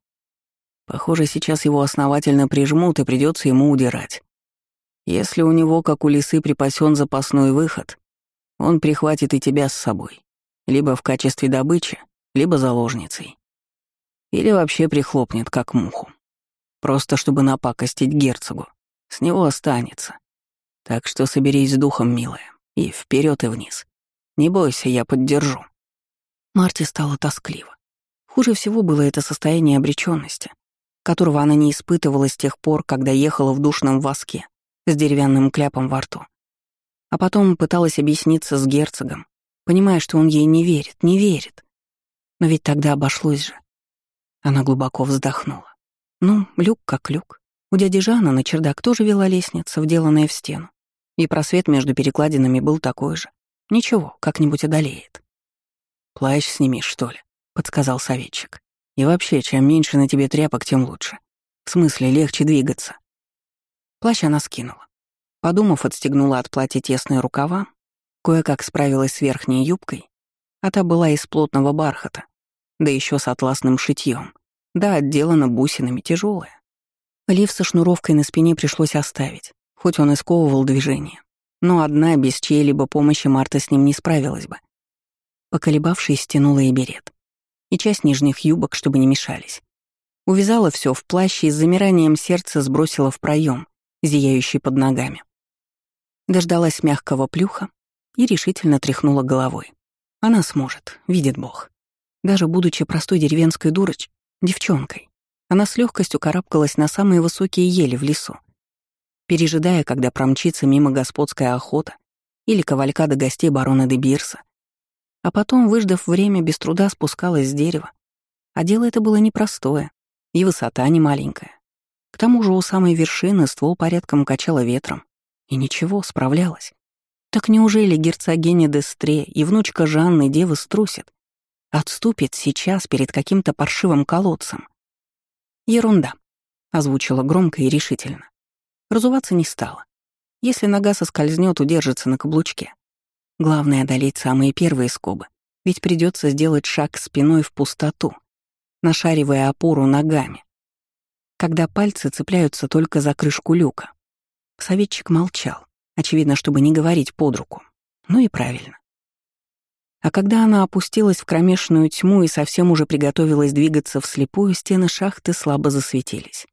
[SPEAKER 2] Похоже, сейчас его основательно прижмут, и придется ему удирать. Если у него, как у лисы, припасен запасной выход, он прихватит и тебя с собой, либо в качестве добычи, либо заложницей. Или вообще прихлопнет, как муху. Просто чтобы напакостить герцогу. С него останется. Так что соберись с духом, милая, и вперед и вниз. Не бойся, я поддержу. Марте стало тоскливо. Хуже всего было это состояние обреченности, которого она не испытывала с тех пор, когда ехала в душном воске с деревянным кляпом во рту. А потом пыталась объясниться с герцогом, понимая, что он ей не верит, не верит. Но ведь тогда обошлось же. Она глубоко вздохнула. Ну, люк как люк. У дяди Жана на чердак тоже вела лестница, вделанная в стену. И просвет между перекладинами был такой же. Ничего, как-нибудь одолеет. «Плащ сними, что ли?» — подсказал советчик. «И вообще, чем меньше на тебе тряпок, тем лучше. В смысле, легче двигаться». Плащ она скинула. Подумав, отстегнула от платья тесные рукава, кое-как справилась с верхней юбкой, а та была из плотного бархата, да еще с атласным шитьем, да отделана бусинами, тяжелая. Лиф со шнуровкой на спине пришлось оставить, хоть он и сковывал движение. Но одна, без чьей-либо помощи, Марта с ним не справилась бы. Поколебавшись, стянула и берет. И часть нижних юбок, чтобы не мешались. Увязала все в плаще и с замиранием сердца сбросила в проем, зияющий под ногами. Дождалась мягкого плюха и решительно тряхнула головой. Она сможет, видит Бог. Даже будучи простой деревенской дуроч, девчонкой, она с легкостью карабкалась на самые высокие ели в лесу, пережидая, когда промчится мимо господская охота или кавалькада гостей барона де Бирса, а потом, выждав время, без труда спускалась с дерева. А дело это было непростое, и высота не маленькая. К тому же у самой вершины ствол порядком качало ветром. И ничего, справлялась. Так неужели герцогиня Дестре и внучка Жанны девы струсят? Отступит сейчас перед каким-то паршивым колодцем? Ерунда, озвучила громко и решительно. Разуваться не стала. Если нога соскользнет, удержится на каблучке. Главное — одолеть самые первые скобы, ведь придется сделать шаг спиной в пустоту, нашаривая опору ногами. Когда пальцы цепляются только за крышку люка. Советчик молчал, очевидно, чтобы не говорить под руку. Ну и правильно. А когда она опустилась в кромешную тьму и совсем уже приготовилась двигаться вслепую, стены шахты слабо засветились.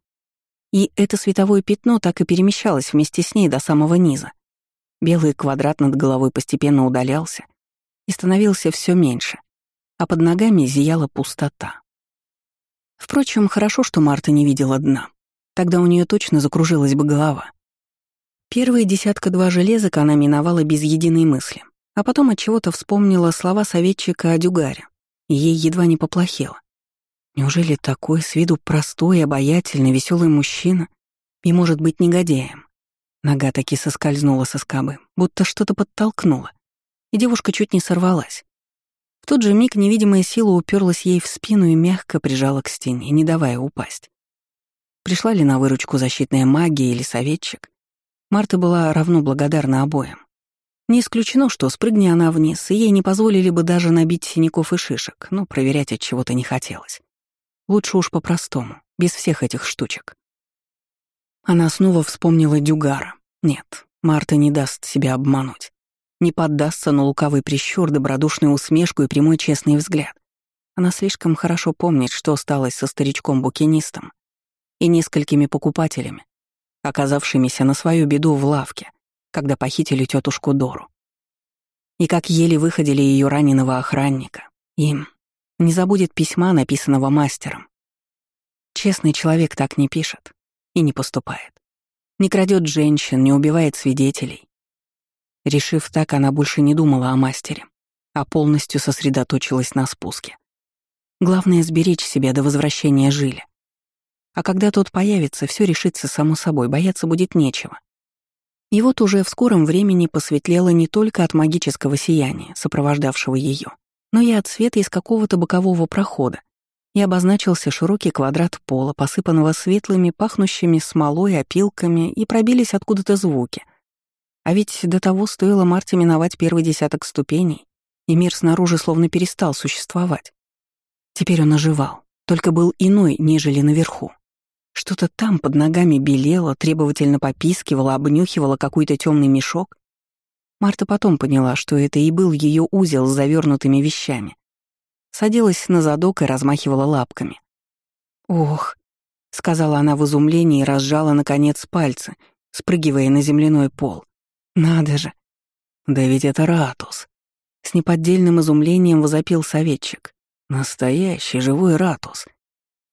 [SPEAKER 2] И это световое пятно так и перемещалось вместе с ней до самого низа. Белый квадрат над головой постепенно удалялся и становился все меньше, а под ногами зияла пустота. Впрочем, хорошо, что Марта не видела дна. Тогда у нее точно закружилась бы голова. Первые десятка-два железок она миновала без единой мысли, а потом от чего то вспомнила слова советчика о дюгаре, и ей едва не поплохело. Неужели такой с виду простой, обаятельный, веселый мужчина и может быть негодяем? Нога таки соскользнула со скобы, будто что-то подтолкнуло, и девушка чуть не сорвалась. В тот же миг невидимая сила уперлась ей в спину и мягко прижала к стене, не давая упасть. Пришла ли на выручку защитная магия или советчик? Марта была равно благодарна обоим.
[SPEAKER 1] Не исключено, что спрыгни она вниз, и ей не позволили бы даже набить синяков и шишек, но проверять от чего-то не хотелось. Лучше уж по-простому, без всех этих штучек. Она снова вспомнила Дюгара. Нет, Марта не даст себя обмануть. Не поддастся на лукавый прищур, добродушную усмешку и прямой честный взгляд. Она слишком хорошо помнит, что сталось со старичком-букинистом и несколькими покупателями, оказавшимися на свою беду в лавке, когда похитили тетушку Дору. И как еле выходили ее раненого охранника. Им. Не забудет письма, написанного мастером. Честный человек так не пишет и не поступает. Не крадет женщин, не убивает свидетелей. Решив так, она больше не думала о мастере, а полностью сосредоточилась на спуске. Главное — сберечь себя до возвращения Жиля. А когда тот появится, все решится само собой, бояться будет нечего. И вот уже в скором времени посветлело не только от магического сияния, сопровождавшего ее, но и от света из какого-то бокового прохода, и обозначился широкий квадрат пола, посыпанного светлыми, пахнущими смолой, опилками, и пробились откуда-то звуки. А ведь до того стоило Марте миновать первый десяток ступеней, и мир снаружи словно перестал существовать. Теперь он оживал, только был иной, нежели наверху. Что-то там под ногами белело, требовательно попискивало, обнюхивало какой-то темный мешок. Марта потом поняла, что это и был ее узел с завернутыми вещами садилась на задок и размахивала лапками. «Ох», — сказала она в изумлении и разжала, наконец, пальцы, спрыгивая на земляной пол. «Надо же!» «Да ведь это ратус!» С неподдельным изумлением возопил советчик. «Настоящий живой ратус!»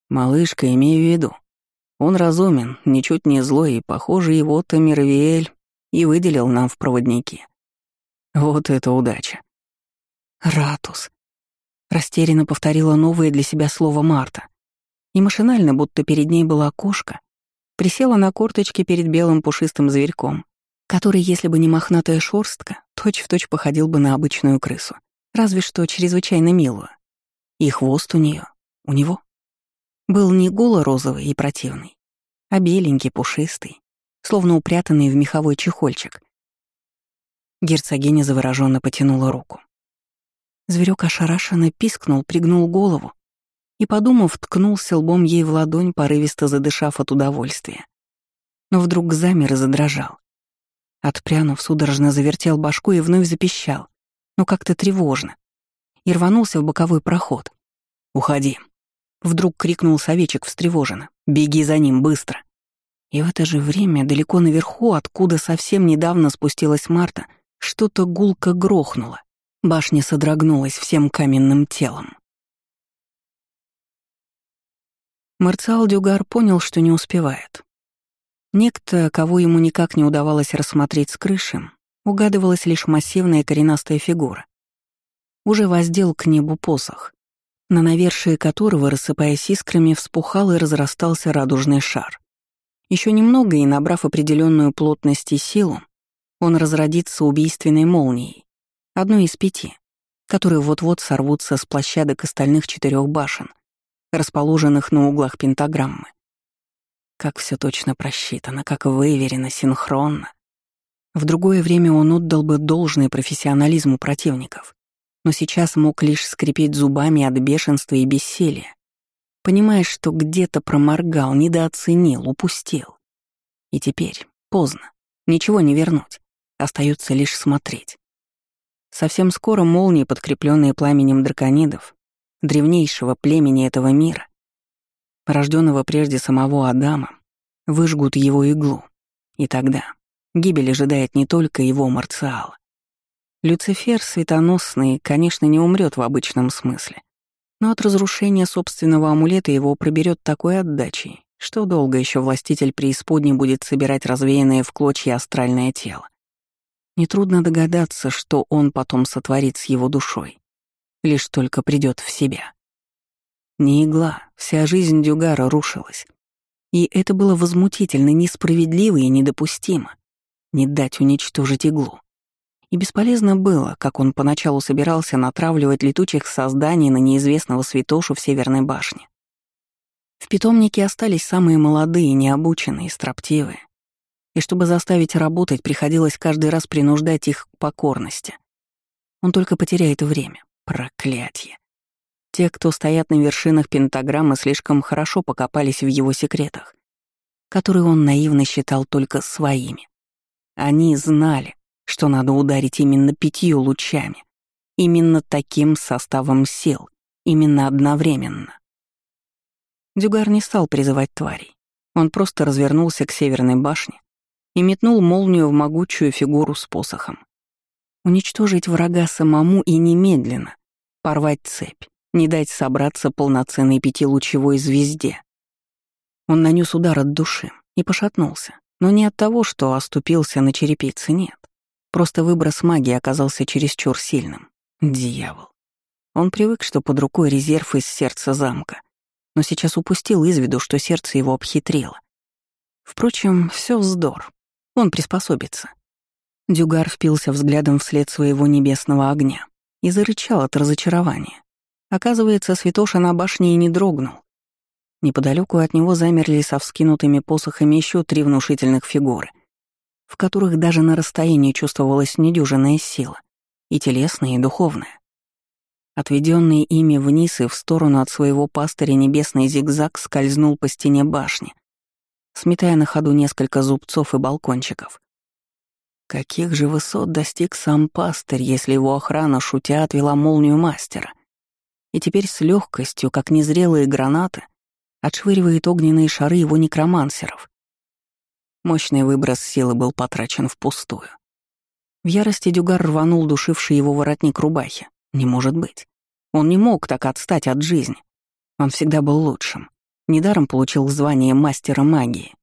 [SPEAKER 1] «Малышка, имею в виду. Он разумен, ничуть не злой, и, похоже, его-то Мирвиэль и выделил нам в проводники. Вот это удача!» «Ратус!» Растерянно повторила новое для себя слово Марта. И машинально, будто перед ней была кошка, присела на корточки перед белым пушистым зверьком, который, если бы не мохнатая шорстка, точь-в-точь точь походил бы на обычную крысу, разве что чрезвычайно милую. И хвост у нее, у него, был не голо-розовый и противный, а беленький, пушистый, словно упрятанный в меховой чехольчик. Герцогиня завороженно потянула руку. Зверек ошарашенно пискнул, пригнул голову и, подумав, ткнулся лбом ей в ладонь, порывисто задышав от удовольствия. Но вдруг замер и задрожал. Отпрянув, судорожно завертел башку и вновь запищал, но как-то тревожно, и рванулся в боковой проход. «Уходи!» Вдруг крикнул совечек встревоженно. «Беги за ним, быстро!» И в это же время, далеко наверху, откуда совсем недавно спустилась Марта, что-то гулко грохнуло. Башня содрогнулась всем каменным телом. Марциал Дюгар понял, что не успевает. Некто, кого ему никак не удавалось рассмотреть с крыши, угадывалась лишь массивная коренастая фигура. Уже воздел к небу посох, на навершие которого, рассыпаясь искрами, вспухал и разрастался радужный шар. Еще немного, и, набрав определенную плотность и силу, он разродится убийственной молнией, одной из пяти, которые вот-вот сорвутся с площадок остальных четырех башен, расположенных на углах пентаграммы. Как все точно просчитано, как выверено, синхронно. В другое время он отдал бы должный профессионализму противников, но сейчас мог лишь скрипеть зубами от бешенства и бессилия, понимая, что где-то проморгал, недооценил, упустил. И теперь поздно, ничего не вернуть, остается лишь смотреть. Совсем скоро молнии, подкрепленные пламенем драконидов, древнейшего племени этого мира, порожденного прежде самого Адама, выжгут его иглу. И тогда гибель ожидает не только его Марциала. Люцифер светоносный, конечно, не умрет в обычном смысле, но от разрушения собственного амулета его проберет такой отдачей, что долго еще властитель преисподней будет собирать развеянное в клочья астральное тело. Нетрудно догадаться, что он потом сотворит с его душой, лишь только придет в себя. Не игла, вся жизнь Дюгара рушилась. И это было возмутительно, несправедливо и недопустимо. Не дать уничтожить иглу. И бесполезно было, как он поначалу собирался натравливать летучих созданий на неизвестного святошу в Северной башне. В питомнике остались самые молодые, необученные, строптивые. И чтобы заставить работать, приходилось каждый раз принуждать их к покорности. Он только потеряет время. Проклятье. Те, кто стоят на вершинах пентаграммы, слишком хорошо покопались в его секретах, которые он наивно считал только своими. Они знали, что надо ударить именно пятью лучами, именно таким составом сил, именно одновременно. Дюгар не стал призывать тварей. Он просто развернулся к северной башне и метнул молнию в могучую фигуру с посохом. Уничтожить врага самому и немедленно, порвать цепь, не дать собраться полноценной пятилучевой звезде. Он нанес удар от души и пошатнулся, но не от того, что оступился на черепице, нет. Просто выброс магии оказался чересчур сильным. Дьявол. Он привык, что под рукой резерв из сердца замка, но сейчас упустил из виду, что сердце его обхитрило. Впрочем, все вздор. Он приспособится. Дюгар впился взглядом вслед своего небесного огня и зарычал от разочарования. Оказывается, святоша на башне и не дрогнул. Неподалеку от него замерли со вскинутыми посохами еще три внушительных фигуры, в которых даже на расстоянии чувствовалась недюжинная сила, и телесная, и духовная. Отведенный ими вниз и в сторону от своего пастыря небесный зигзаг скользнул по стене башни, сметая на ходу несколько зубцов и балкончиков. Каких же высот достиг сам пастырь, если его охрана, шутя, отвела молнию мастера? И теперь с легкостью, как незрелые гранаты, отшвыривает огненные шары его некромансеров. Мощный выброс силы был потрачен впустую. В ярости Дюгар рванул душивший его воротник рубахи. Не может быть. Он не мог так отстать от жизни. Он всегда был лучшим. Недаром получил звание мастера магии.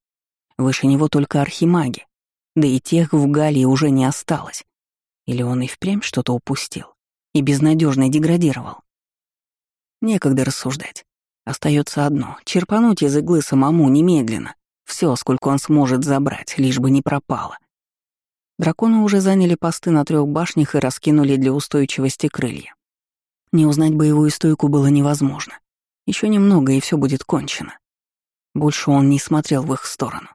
[SPEAKER 1] Выше него только архимаги, да и тех в Галии уже не осталось. Или он и впрямь что-то упустил и безнадежно деградировал. Некогда рассуждать. Остается одно — черпануть из иглы самому немедленно. Все, сколько он сможет забрать, лишь бы не пропало. Драконы уже заняли посты на трех башнях и раскинули для устойчивости крылья. Не узнать боевую стойку было невозможно. Еще немного, и все будет кончено. Больше он не смотрел в их сторону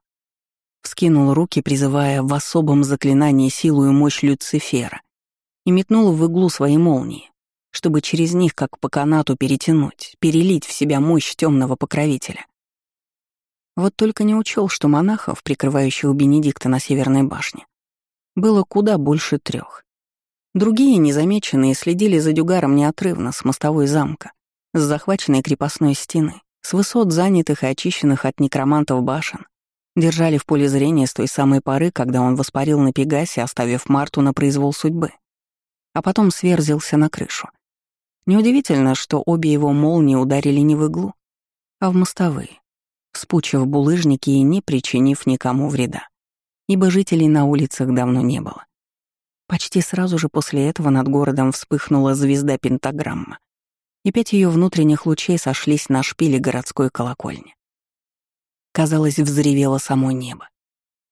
[SPEAKER 1] вскинул руки, призывая в особом заклинании силу и мощь Люцифера, и метнул в иглу свои молнии, чтобы через них, как по канату, перетянуть, перелить в себя мощь темного покровителя. Вот только не учел, что монахов, прикрывающих Бенедикта на Северной башне, было куда больше трех. Другие, незамеченные, следили за Дюгаром неотрывно с мостовой замка, с захваченной крепостной стены, с высот занятых и очищенных от некромантов башен, Держали в поле зрения с той самой поры, когда он воспарил на Пегасе, оставив Марту на произвол судьбы. А потом сверзился на крышу. Неудивительно, что обе его молнии ударили не в иглу, а в мостовые, вспучив булыжники и не причинив никому вреда, ибо жителей на улицах давно не было. Почти сразу же после этого над городом вспыхнула звезда пентаграмма, и пять ее внутренних лучей сошлись на шпиле городской колокольни. Казалось, взревело само небо.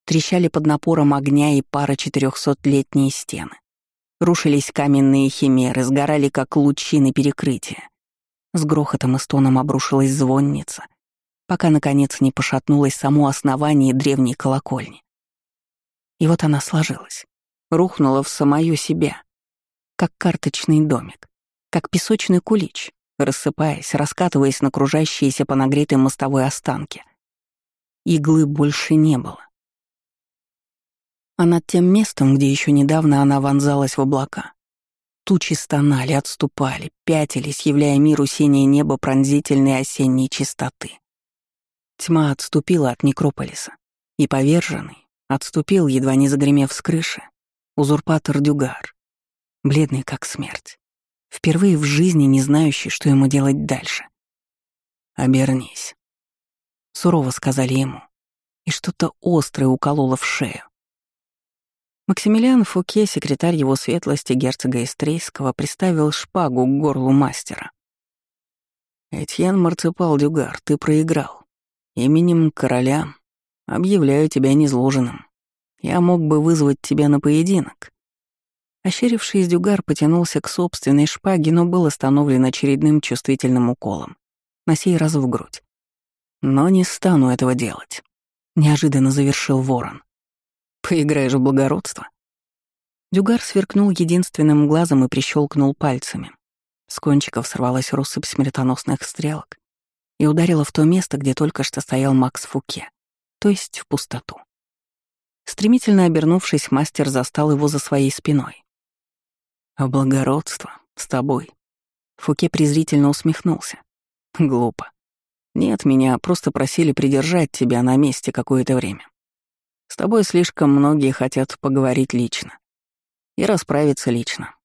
[SPEAKER 1] Трещали под напором огня и пара четырехсотлетние стены. Рушились каменные химеры, сгорали, как лучи на перекрытие. С грохотом и стоном обрушилась звонница, пока, наконец, не пошатнулось само основание древней колокольни. И вот она сложилась, рухнула в самую себя, как карточный домик, как песочный кулич, рассыпаясь, раскатываясь на кружащиеся по нагретой мостовой останки. Иглы больше не было. А над тем местом, где еще недавно она вонзалась в облака, тучи стонали, отступали, пятились, являя миру синее небо пронзительной осенней чистоты. Тьма отступила от некрополиса, и поверженный отступил, едва не загремев с крыши, узурпатор Дюгар, бледный как смерть, впервые в жизни не знающий, что ему делать дальше. «Обернись», — сурово сказали ему, и что-то острое укололо в шею. Максимилиан Фуке, секретарь его светлости герцога Эстрейского, приставил шпагу к горлу мастера. «Этьен Марципал Дюгар, ты проиграл. Именем короля объявляю тебя незложенным. Я мог бы вызвать тебя на поединок». Ощерившись, Дюгар потянулся к собственной шпаге, но был остановлен очередным чувствительным уколом, на сей раз в грудь. Но не стану этого делать. Неожиданно завершил ворон. Поиграешь в благородство?» Дюгар сверкнул единственным глазом и прищелкнул пальцами. С кончиков сорвалась россыпь смертоносных стрелок и ударила в то место, где только что стоял Макс Фуке, то есть в пустоту. Стремительно обернувшись, мастер застал его за своей спиной. «А благородство с тобой». Фуке презрительно усмехнулся. «Глупо. Нет, меня просто просили придержать тебя на месте какое-то время. С тобой слишком многие хотят поговорить лично и расправиться лично.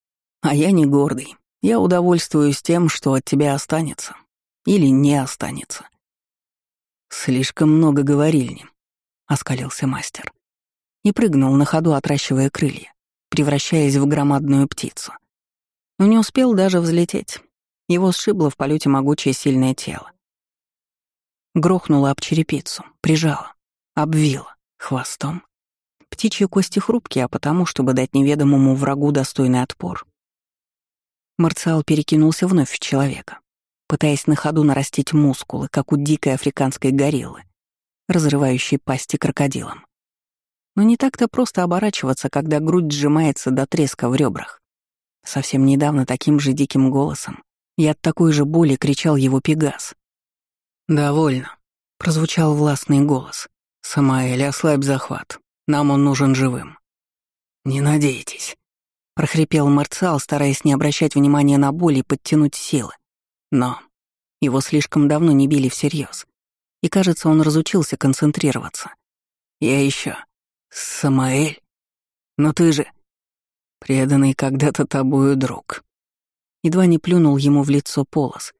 [SPEAKER 1] А я не гордый. Я удовольствуюсь тем, что от тебя останется. Или не останется. Слишком много говорильни, — оскалился мастер. И прыгнул на ходу, отращивая крылья, превращаясь в громадную птицу. Но не успел даже взлететь. Его сшибло в полете могучее сильное тело. Грохнуло об черепицу, прижало, обвило хвостом Птичьи кости хрупкие, а потому, чтобы дать неведомому врагу достойный отпор. Марциал перекинулся вновь в человека, пытаясь на ходу нарастить мускулы, как у дикой африканской гориллы, разрывающей пасти крокодилом. Но не так-то просто оборачиваться, когда грудь сжимается до треска в ребрах. Совсем недавно таким же диким голосом и от такой же боли кричал его Пегас. «Довольно», — прозвучал властный голос. «Самаэль, ослабь захват. Нам он нужен живым». «Не надейтесь», — прохрипел Марциал, стараясь не обращать внимания на боль и подтянуть силы. Но его слишком давно не били всерьез, и, кажется, он разучился концентрироваться. «Я еще. Самаэль? Но ты же...» «Преданный когда-то тобою друг». Едва не плюнул ему в лицо полос,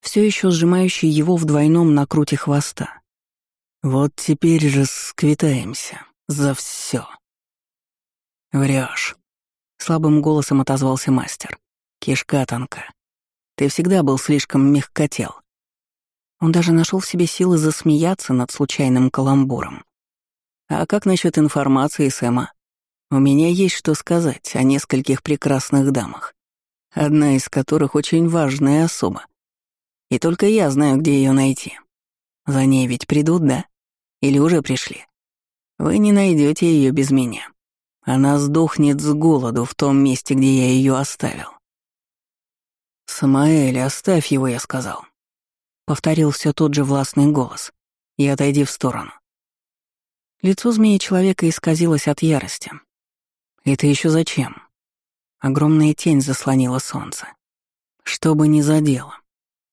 [SPEAKER 1] все еще сжимающий его в двойном накруте хвоста. «Вот теперь же сквитаемся». За все. Врешь. Слабым голосом отозвался мастер. Кишка тонка. Ты всегда был слишком мягкотел. Он даже нашел в себе силы засмеяться над случайным каламбуром. А как насчет информации, Сэма? У меня есть что сказать о нескольких прекрасных дамах, одна из которых очень важная особа. И только я знаю, где ее найти. За ней ведь придут, да? Или уже пришли? Вы не найдете ее без меня. Она сдохнет с голоду в том месте, где я ее оставил. «Самаэль, оставь его», — я сказал. Повторил все тот же властный голос. «И отойди в сторону». Лицо змеи-человека исказилось от ярости. «Это еще зачем?» Огромная тень заслонила солнце. «Что бы ни задело».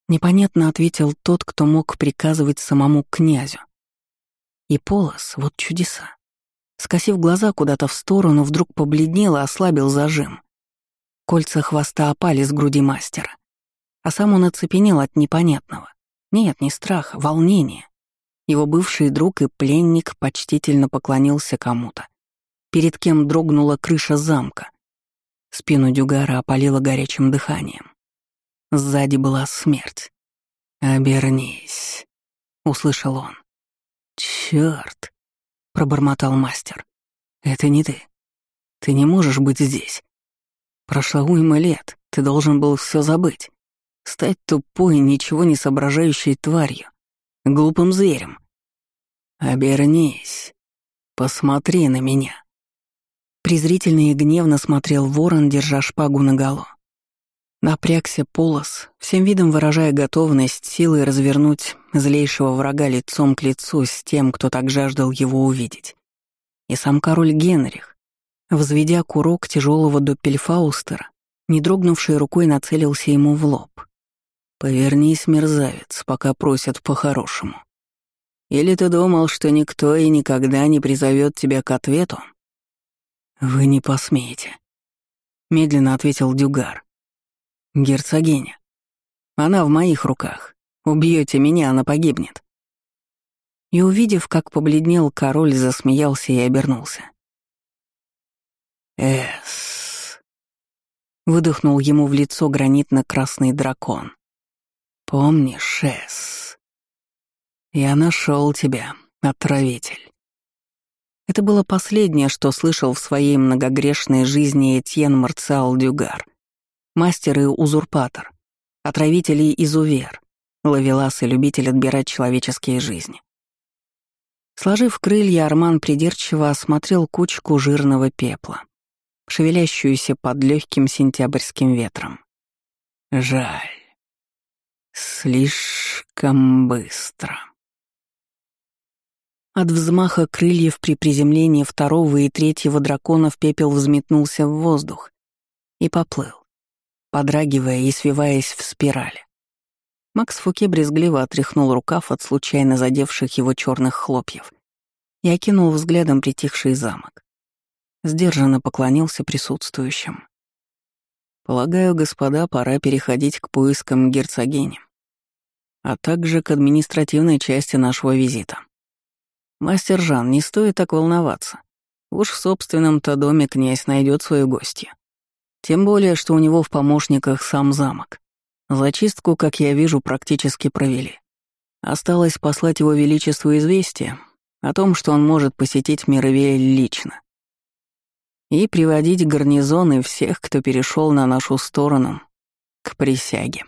[SPEAKER 1] Непонятно ответил тот, кто мог приказывать самому князю. И полос, вот чудеса. Скосив глаза куда-то в сторону, вдруг побледнел и ослабил зажим. Кольца хвоста опали с груди мастера. А сам он оцепенел от непонятного. Нет, не страха, волнения. Его бывший друг и пленник почтительно поклонился кому-то. Перед кем дрогнула крыша замка. Спину Дюгара опалило горячим дыханием. Сзади была смерть. «Обернись», — услышал он. «Чёрт!» — пробормотал мастер. «Это не ты. Ты не можешь быть здесь. Прошло уйма лет, ты должен был все забыть. Стать тупой, ничего не соображающей тварью, глупым зверем. Обернись, посмотри на меня». Презрительно и гневно смотрел ворон, держа шпагу наголо. Напрягся полос, всем видом выражая готовность силой развернуть злейшего врага лицом к лицу с тем, кто так жаждал его увидеть. И сам король Генрих, взведя курок тяжелого доппельфаустера, не дрогнувшей рукой нацелился ему в лоб. «Повернись, мерзавец, пока просят по-хорошему. Или ты думал, что никто и никогда не призовет тебя к ответу?» «Вы не посмеете», — медленно ответил Дюгар. Герцогиня. Она в моих руках. Убьете меня, она погибнет. И увидев, как побледнел король, засмеялся и обернулся. «Эс...» Выдохнул ему в лицо гранитно-красный дракон. «Помнишь, Эс? Я нашел тебя, отравитель». Это было последнее, что слышал в своей многогрешной жизни Этьен Марциал Дюгар — мастер и узурпатор, отравитель и изувер, ловелас и любитель отбирать человеческие жизни. Сложив крылья, Арман придирчиво осмотрел кучку жирного пепла, шевелящуюся под легким сентябрьским ветром. Жаль. Слишком быстро. От взмаха крыльев при приземлении второго и третьего драконов пепел взметнулся в воздух и поплыл, подрагивая и свиваясь в спирали. Макс Фуке брезгливо отряхнул рукав от случайно задевших его черных хлопьев и окинул взглядом притихший замок. Сдержанно поклонился присутствующим. «Полагаю, господа, пора переходить к поискам герцогини, а также к административной части нашего визита». «Мастер Жан, не стоит так волноваться. Уж в собственном-то доме князь найдет свою гостью. Тем более, что у него в помощниках сам замок. Зачистку, как я вижу, практически провели. Осталось послать его величеству известие о том, что он может посетить Мировель лично. И приводить гарнизоны всех, кто перешел на нашу сторону, к присяге.